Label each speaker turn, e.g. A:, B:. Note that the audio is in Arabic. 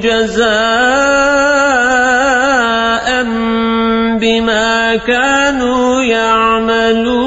A: جزاء بما كانوا يعملون.